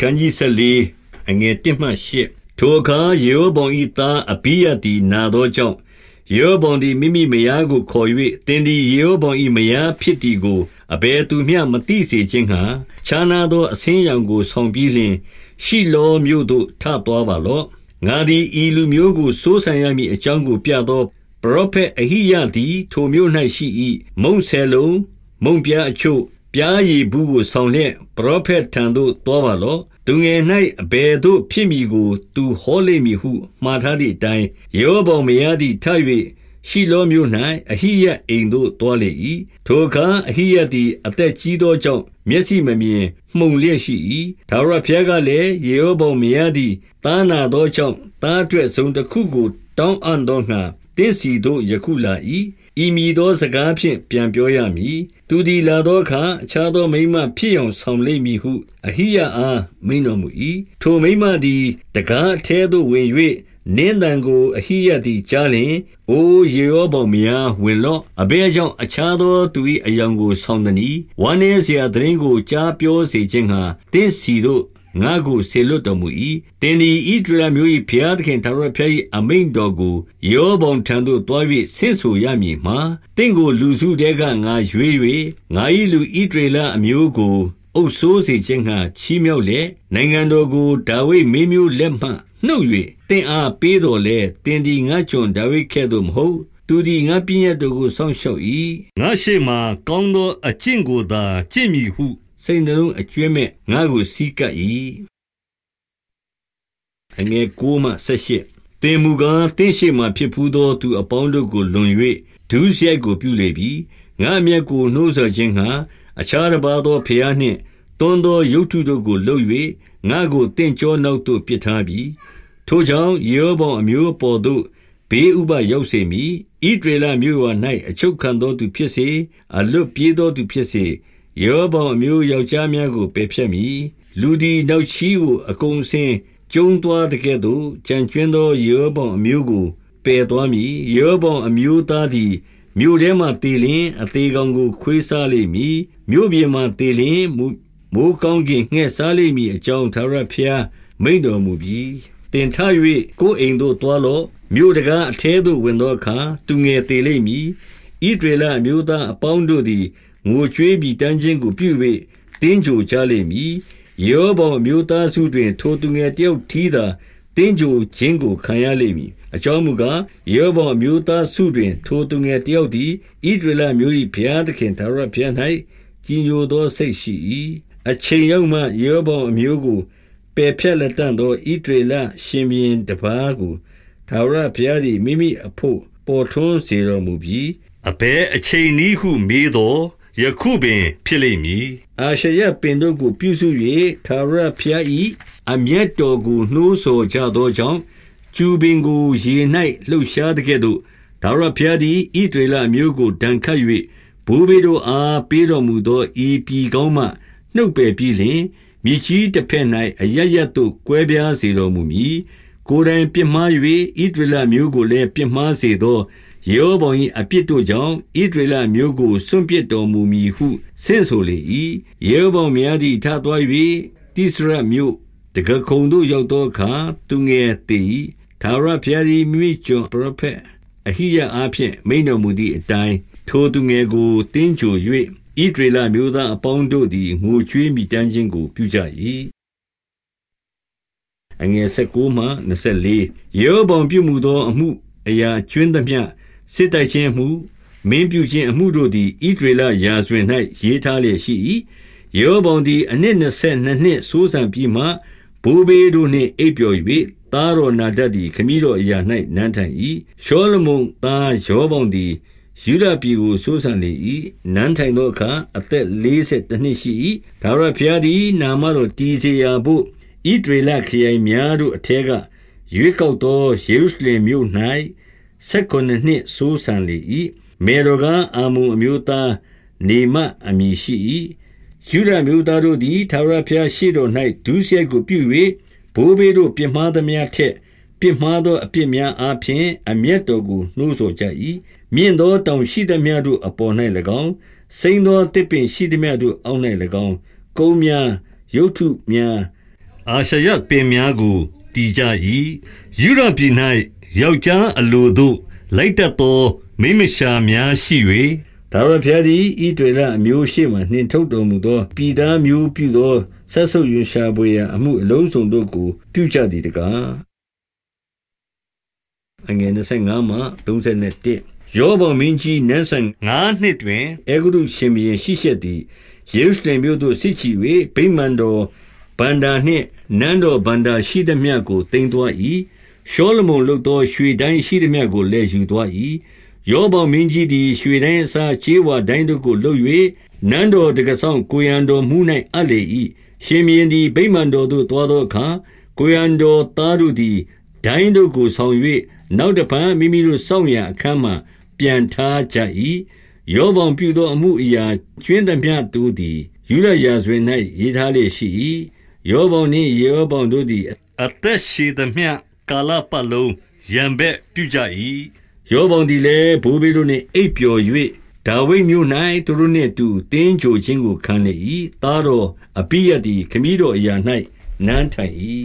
ခန်းကြီး14အငယ်1မှ8ထိုအခါယေဟောဗုံ၏သားအဘိယသည်နာသောကြောင့်ယေဟောဗုံသည်မိမိမယားကိုခေါ်၍တင်းသည်ယေဟောဗုံ၏မယားဖြစ်သည်ကိုအဘယ်သူမျှမသိစေခြင်းဟံခြားနာသောအစင်းရောင်ကိုဆောင်ပြီးလျှင်ရှိလောမြို့သို့ထသွားပါလော့ငါသည်ဤလူမျိုးကိုစိုးစံရမည်အကြောင်းကိုပြသောပရောဖက်အဟိယသည်ထိုမြို့၌ရှိ၏မုံဆယ်လုံးမုံပြားအချို့ ပြားရည်ဘူးကိုဆောင်လျက်ပရောဖက်ထံသို့သွားပါလော့သူငယ်၌အဘယ်သို့ဖြစ်မည်ကို သူဟောလိမ့်မည်ဟုမှားထားသည့်အတိုင်းယေဟောဗောမယားသည်ထ၍ရှိလောမြို့၌အဟိယအိမ်သို့သွားလေ၏ထိုအခါအဟိယသည် အသက်ကြီးသောကြောင့်မျက်စိမမြင်မှုန်လျက်ရှိ၏ဒါဝရဖျားကလည်းယေဟောဗောမယားသည်တားနာသောကြောင့်တားအတွက်ဆုံးတစ်ခုကို တောင်းအံ့သောငှာတင်းစီသို့ယခုလာ၏ ဤမည်သောစကားဖြင့် ပြန်ပြောရမည်။သူသည်လာသောအခါ အခြားသောမိန်းမဖြစ်ယောင်ဆောင်လိမ့်မည်ဟု အဟိယအား မိန့်တော်မူ၏။ထိုမိန်းမသည် တံခါးအထဲသို့ဝင်၍နင်းသံကို အဟိယသည်ကြားလျှင်၊အိုယေရောဗောင်မယား၊ဝင်လော့။အဘယ်ကြောင့် အခြားသောသူ၏အယောင်ကို ဆောင်သနည်း။ဝမ်းနည်းစရာသိတင်းကို ကြားပြောစေခြင်းငှါ သင့်ဆီသို့ ငါကိုဆေလွတ်တော်မူ၏တင်းဒီဣဒရမျိုး၏ဖျားသခင်သာရဖျား၏အမိန်တော်ကိုယောဘုံထံသို့တွား၍ဆင့်ဆိုရမည်မှာတင်းကိုလူစုတဲကငါရွေး၍ငါ၏လူဣဒရလအမျိုးကိုအုပ်ဆိုးစေခြင်းဟာချီးမြှောက်လေနိုင်ငံတော်ကိုဒါဝိဒ်မင်းမျိုးလက်မှနှုတ်၍တင်းအားပေးတော်လေတင်းဒီငါကျွန်ဒါဝိဒ်ကဲ့သို့မဟုတ်သူသည်ငါပြည့်ရတော်ကိုစောင့်ရှောက်၏ငါရှိမှကောင်းသောအကျင့်ကိုသာကျင့်မည်ဟု စိတ်နှလုံးအကျွမ်းမဲ့ငါ့ကိုစီးကပ်၏အငယ်ကိုမှဆက်ရှိတင်မူကားတင်းရှိမှဖြစ်ဖူးသောသူအပေါင်းတို့ကိုလွန်၍ဒုစရိုက်ကိုပြုလေပြီငါအမျက်ကိုနှိုးဆော်ခြင်းဟာအခြားတစ်ပါးသောဖျားနှင့်တွန်းသောရုပ်ထုတို့ကိုလှုပ်၍ငါကိုတင့်ကြောနောက်သို့ပြစ်ထားပြီထိုကြောင့်ယေဟောဗောအမျိုးပေါ်သို့ဘေးဥပရောက်စေမည်ဣဒရေလမြို့ဝ၌အချုပ်ခံသောသူဖြစ်စေအလွတ်ပြေးသောသူဖြစ်စေ ယေဟောဗောင်အမျိုးယောက်ျားများကိုပယ်ဖြတ်မည်လူသည်နောက်ချီးကိုအကုန်စင်ကျုံသွားတဲ့ကဲ့သို့ကြံကျွင်းသောယေဟောဗောင်အမျိုးကိုပယ်သွားမည်ယေဟောဗောင်အမျိုးသားသည်မြို့ထဲမှတည်လင်အသေးကောင်ကိုခွေးစားလိမ့်မည်မြို့ပြင်မှတည်လင်မိုးကောင်းကင်ငှက်စားလိမ့်မည်အကြောင်းသာရဖျားမိန်တော်မူပြီးတင်ထ၍ကိုယ်အိမ်သို့တွားလော့မြို့တကားအထဲသို့ဝင်သောအခါသူငယ်တည်လိမ့်မည်ဣဒရေလအမျိုးသားအပေါင်းတို့သည် ငိုကြွေးပြီးတန်းခြင်းကိုပြု၍တင်းကြိုကြလိမ့်မည်ယေဟောဗောင်မျိုးသားစုတွင် ထိုသူငယ်တယောက်ထီးသာတင်းကြိုခြင်းကိုခံရလိမ့်မည်အကြောင်းမူကားယေဟောဗောင်မျိုးသားစုတွင် ထိုသူငယ်တယောက်သည်ဣဒရလမျိုး၏ဘုရားသခင်သာရဘုရား၌ကြီးညိုသောစိတ်ရှိ၏အချိန်ရောက်မှယေဟောဗောင်အမျိုးကိုပယ်ဖြတ်လက်တန့်သောဣဒရလရှင်ဘီရင်တပါးကိုသာရဘုရားသည်မိမိအဖို့ပေါ်ထွန်းစေတော်မူပြီးအဘဲအချိန်နည်းဟုမေးတော် ယခုပင်ဖြစ်လိမ့်မည်အာရှရပင်တို့ကိုပြုစု၍သာရဖျားဤအမျက်တော်ကိုနှိုးဆော်ကြသောကြောင့်ကျူပင်ကိုရေ၌လှုပ်ရှားတဲ့ကဲ့သို့ဒါရဖျားသည်ဣဒေလမျိုးကိုဒဏ်ခတ်၍ဘိုးဘေးတို့အားပေးတော်မူသောဤပြည်ကောင်းမှနှုတ်ပယ်ပြီးလျှင်မြစ်ကြီးတစ်ဖက်၌အရရတ်သို့ကွဲပြားစေတော်မူမည်ကိုယ်တိုင်ပြစ်မှား၍ဣဒေလမျိုးကိုလည်းပြစ်မှားစေသော ယေဟောဗောင်၏အပြစ်တို့ကြောင့်ဣဒရေလမျိုးကိုစွန့်ပစ်တော်မူမည်ဟုဆင့်ဆိုလေ၏ယေဟောဗောင်များသည်ထသွား၍တိစရမြို့တကခုံတို့ရောက်သောအခါသူငယ်တည်သာရဖျားသည်မိမိကျွန်ပရောဖက်အဟိယအားဖြင့်မိန်တော်မူသည့်အတိုင်းထိုသူငယ်ကိုတင်းကြို၍ဣဒရေလမျိုးသားအပေါင်းတို့သည်ငိုကြွေးမိတမ်းခြင်းကိုပြုကြ၏အငယ်16မှ24ယေဟောဗောင်ပြုမူသောအမှုအရာကျွင်းသမျှ စစ်တိုက်ခြင်းမှုမင်းပြုခြင်းအမှုတို့သည်ဣဒရေလရာဇဝင်၌ရေးထားလျက်ရှိ၏ယေဟောဗောင်သည်အနှစ်22နှစ်စိုးစံပြီးမှဘိုးဘေးတို့နှင့်အိပ်ပျော်၍သားတော်နာဒတ်သည်ခမည်းတော်အရာ၌နန်းထိုင်၏ရှောလမုန်သားယောဗောင်သည်ယူဒပြည်ကိုစိုးစံလေ၏နန်းထိုင်သောအခါအသက်40နှစ်ရှိ၏ဒါဝရဖျားသည်နာမတော်တီစေရာဘို့ဣဒရေလခရိုင်များတို့အထက်ကရွေးကောက်သောယေရုရှလင်မြို့၌ ဆက်ခုနှစ်နှစ်ဆိုးဆန်လေ၏မေရောကအာမုန်အမျိုးသားနေမအမည်ရှိ၏ယူဒမျိုးသားတို့သည်သာရဖျားရှိတော်၌ဒုစရိုက်ကိုပြု၍ဘိုးဘေးတို့ပြမှားသမျှထက်ပြမှားသောအပြစ်များအားဖြင့်အမျက်တော်ကိုနှိုးဆော်ကြ၏မြင့်သောတောင်ရှိသမျှတို့အပေါ်၌၎င်းစိမ့်သောတစ်ပင်ရှိသမျှတို့အောက်၌၎င်းကုန်းများရုတ်ထုများအာရှရပင်များကိုတည်ကြ၏ယူရပြည်၌ ယောက်ျားအလိုတို့ လိုက်တတ်သော မိမရှာများရှိ၍ဒါဝရဖျားသည်ဤတွေလအမျိုးရှိမှနှင်ထုတ်တော်မူသောပြည်သားမျိုးပြုသောဆက်ဆုပ်ရွရှာပွေရာအမှုအလုံးစုံတို့ကို ပြုကြသည်တကားအငယ်25မှ31ယောဘမင်းကြီးနန်းဆန်9နှစ်တွင်အေဂုရုရှင်ဘီရှိရှက်သည်ယေရုရှလင်မြို့သို့စစ်ချီ၍ဗိမာန်တော်ဗန္ဒာနှင့်နန်းတော်ဗန္ဒာရှိသမျှကိုတင်သွား၏ ရှောလမုန်လုသော ရွှေတိုင်းရှိသမျှကိုလည်း ယူသွား၏ယောဘမင်းကြီးသည် ရွှေတိုင်းအစားချေးဝါတိုင်းတို့ကို လု၍နန်းတော်တကဆောင်ကိုရန်တော်မူ၌အပ်လေ၏ရှင်မင်းသည် ဗိမာန်တော်သို့ သွားသောအခါ ကိုရန်တော်သားတို့သည် ဒိုင်းတို့ကို ဆောင်၍နောက်တဖန် မိမိတို့စောင့်ရာအခန်းမှပြန်ထားကြ၏ယောဘံပြုသော အမှုအရာကျွင်းသမျှတို့သည်ယူရရာဇဝင်၌ရေးထားလေရှိ၏ယောဘံနှင့် ယေဘံတို့သည် အသက်ရှိသမျှ ကာလပတ်လုံးရံဘက်ပြုကြ၏ယောဘံသည်လည်းဘိုးဘေးတို့နှင့်အိပ်ပျော်၍ဒါဝိဒ်မြို့၌သူတို့နှင့်တူတင်းကြိုခြင်းကိုခံလေ၏သားတော်အပိယသည်ခမည်းတော်အရာ၌နန်းထိုင်၏